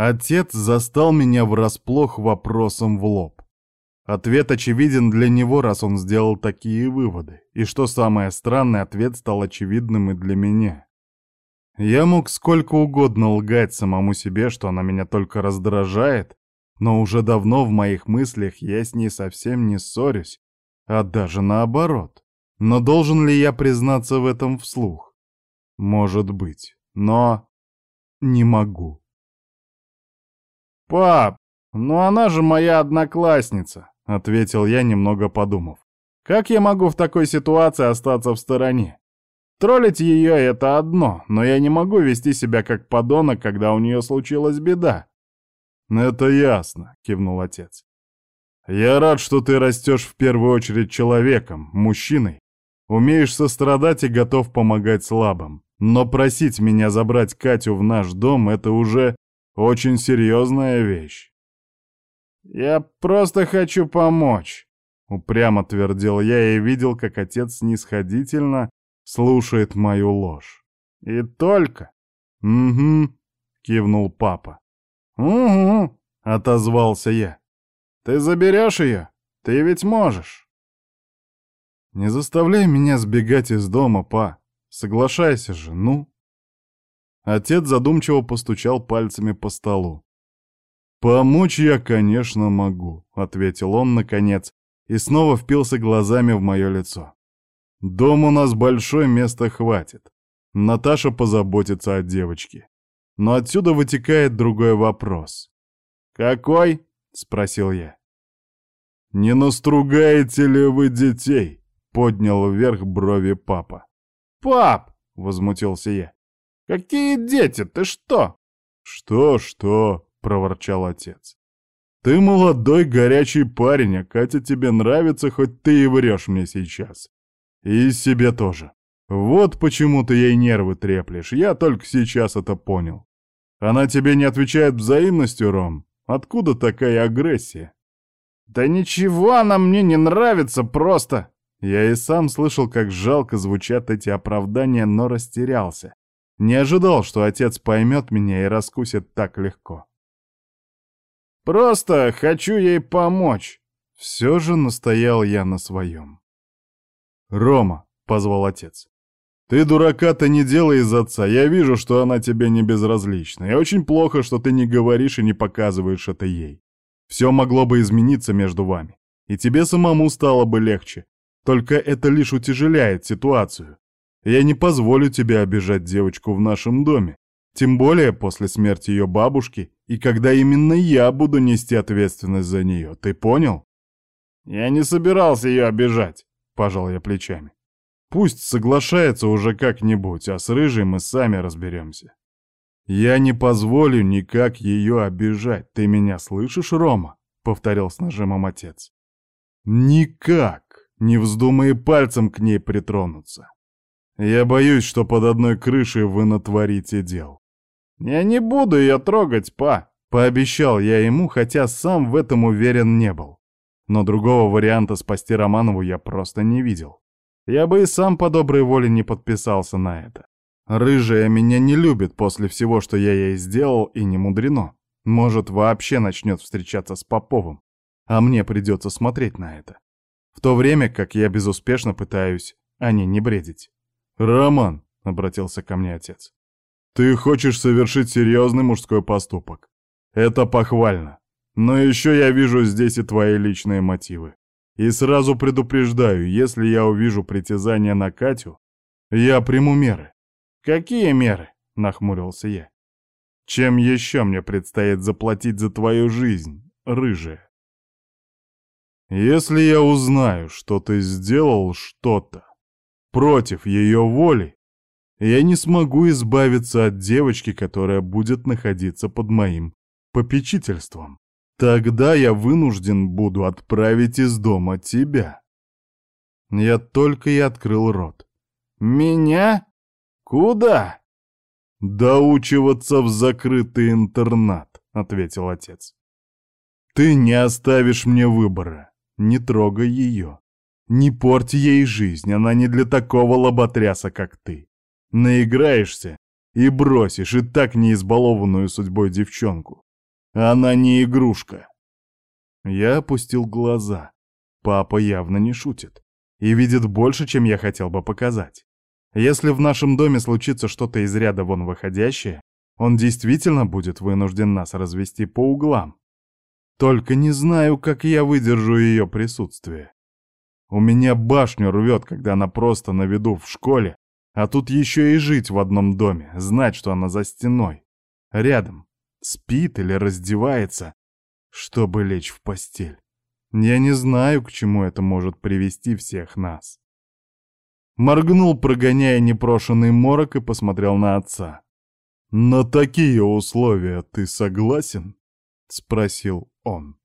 Отец застал меня врасплох вопросом в лоб. Ответ очевиден для него, раз он сделал такие выводы. И что самое странное, ответ стал очевидным и для меня. Я мог сколько угодно лгать самому себе, что она меня только раздражает, но уже давно в моих мыслях я с ней совсем не ссорюсь, а даже наоборот. Но должен ли я признаться в этом вслух? Может быть, но не могу. «Пап, ну она же моя одноклассница», — ответил я, немного подумав. «Как я могу в такой ситуации остаться в стороне? Троллить ее — это одно, но я не могу вести себя как подонок, когда у нее случилась беда». «Это ясно», — кивнул отец. «Я рад, что ты растешь в первую очередь человеком, мужчиной. Умеешь сострадать и готов помогать слабым. Но просить меня забрать Катю в наш дом — это уже очень серьезная вещь. «Я просто хочу помочь», — упрямо твердил я и видел, как отец снисходительно слушает мою ложь. «И только...» «Угу», — кивнул папа. «Угу», — отозвался я. «Ты заберешь ее? Ты ведь можешь». «Не заставляй меня сбегать из дома, па. Соглашайся же, ну». Отец задумчиво постучал пальцами по столу. «Помочь я, конечно, могу», — ответил он, наконец, и снова впился глазами в мое лицо. «Дом у нас большой, места хватит. Наташа позаботится о девочке. Но отсюда вытекает другой вопрос». «Какой?» — спросил я. «Не настругаете ли вы детей?» — поднял вверх брови папа. «Пап!» — возмутился я. «Какие дети? Ты что?» «Что-что?» — проворчал отец. «Ты молодой горячий парень, а Катя тебе нравится, хоть ты и врешь мне сейчас. И себе тоже. Вот почему ты ей нервы треплешь, я только сейчас это понял. Она тебе не отвечает взаимностью, Ром? Откуда такая агрессия?» «Да ничего она мне не нравится, просто...» Я и сам слышал, как жалко звучат эти оправдания, но растерялся. Не ожидал, что отец поймет меня и раскусит так легко. «Просто хочу ей помочь!» Все же настоял я на своем. «Рома», — позвал отец, — «ты дурака-то не делай из отца, я вижу, что она тебе не безразлична, и очень плохо, что ты не говоришь и не показываешь это ей. Все могло бы измениться между вами, и тебе самому стало бы легче, только это лишь утяжеляет ситуацию. Я не позволю тебе обижать девочку в нашем доме, тем более после смерти ее бабушки и когда именно я буду нести ответственность за нее, ты понял? Я не собирался ее обижать, пожал я плечами. Пусть соглашается уже как-нибудь, а с Рыжей мы сами разберемся. Я не позволю никак ее обижать, ты меня слышишь, Рома? Повторил с нажимом отец. Никак, не вздумай пальцем к ней притронуться. Я боюсь, что под одной крышей вы натворите дел. Я не буду ее трогать, па, пообещал я ему, хотя сам в этом уверен не был. Но другого варианта спасти Романову я просто не видел. Я бы и сам по доброй воле не подписался на это. Рыжая меня не любит после всего, что я ей сделал, и не мудрено. Может, вообще начнет встречаться с Поповым. А мне придется смотреть на это. В то время как я безуспешно пытаюсь о ней не бредить. «Роман», — обратился ко мне отец, — «ты хочешь совершить серьезный мужской поступок. Это похвально. Но еще я вижу здесь и твои личные мотивы. И сразу предупреждаю, если я увижу притязание на Катю, я приму меры». «Какие меры?» — нахмурился я. «Чем еще мне предстоит заплатить за твою жизнь, рыжая?» «Если я узнаю, что ты сделал что-то, против ее воли, я не смогу избавиться от девочки, которая будет находиться под моим попечительством. Тогда я вынужден буду отправить из дома тебя. Я только и открыл рот. Меня? Куда? Доучиваться в закрытый интернат, ответил отец. Ты не оставишь мне выбора. Не трогай ее. Не порти ей жизнь, она не для такого лоботряса, как ты. Наиграешься и бросишь и так не избалованную судьбой девчонку. Она не игрушка. Я опустил глаза. Папа явно не шутит. И видит больше, чем я хотел бы показать. Если в нашем доме случится что-то из ряда вон выходящее, он действительно будет вынужден нас развести по углам. Только не знаю, как я выдержу ее присутствие. У меня башню рвет, когда она просто на виду в школе, а тут еще и жить в одном доме, знать, что она за стеной, рядом, спит или раздевается, чтобы лечь в постель. Я не знаю, к чему это может привести всех нас. Моргнул, прогоняя непрошенный морок, и посмотрел на отца. «На такие условия ты согласен?» — спросил он.